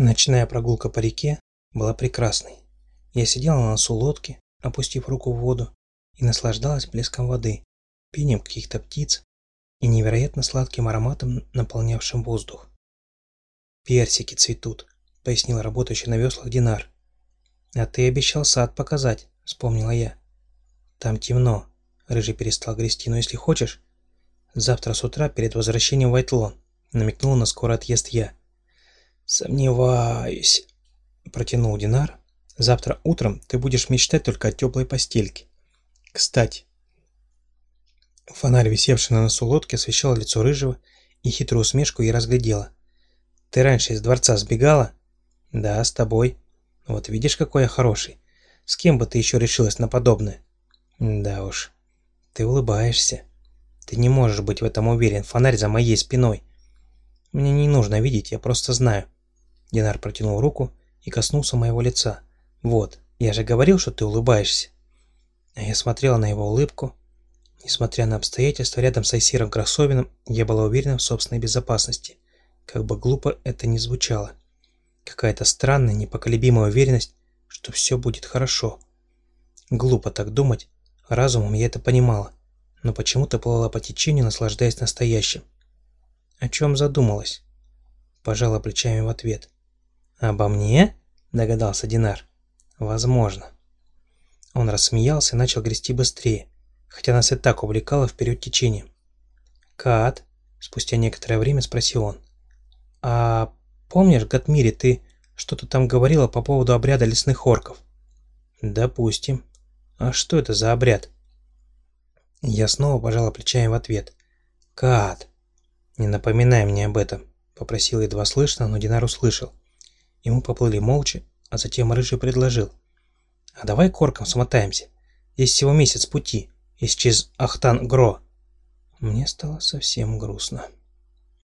Ночная прогулка по реке была прекрасной. Я сидела на носу лодки, опустив руку в воду, и наслаждалась блеском воды, пением каких-то птиц и невероятно сладким ароматом, наполнявшим воздух. «Персики цветут», — пояснил работающий на веслах Динар. «А ты обещал сад показать», — вспомнила я. «Там темно», — Рыжий перестал грести, — «но если хочешь...» «Завтра с утра перед возвращением в Айтлон», — намекнул на скорый отъезд я. «Сомневаюсь», — протянул Динар. «Завтра утром ты будешь мечтать только о теплой постельке. Кстати». Фонарь, висевший на носу лодки, освещал лицо Рыжего, и хитрую усмешку я разглядела. «Ты раньше из дворца сбегала?» «Да, с тобой. Вот видишь, какой я хороший. С кем бы ты еще решилась на подобное?» «Да уж. Ты улыбаешься. Ты не можешь быть в этом уверен. Фонарь за моей спиной. Мне не нужно видеть, я просто знаю. Динар протянул руку и коснулся моего лица. «Вот, я же говорил, что ты улыбаешься». А я смотрела на его улыбку. Несмотря на обстоятельства, рядом с Айсиром Красовиным я была уверена в собственной безопасности. Как бы глупо это ни звучало. Какая-то странная, непоколебимая уверенность, что все будет хорошо. Глупо так думать, разумом я это понимала, но почему-то плыла по течению, наслаждаясь настоящим. О чем задумалась? Пожала плечами в ответ. «Обо мне?» – догадался Динар. «Возможно». Он рассмеялся и начал грести быстрее, хотя нас и так увлекало вперед течением. «Кат?» – спустя некоторое время спросил он. «А помнишь, Гатмире, ты что-то там говорила по поводу обряда лесных орков?» «Допустим. А что это за обряд?» Я снова пожала плечами в ответ. «Кат, не напоминай мне об этом», – попросил едва слышно, но Динар услышал. И мы поплыли молча, а затем Рыжий предложил. «А давай корком смотаемся. Здесь всего месяц пути, через Ахтан-Гро». Мне стало совсем грустно.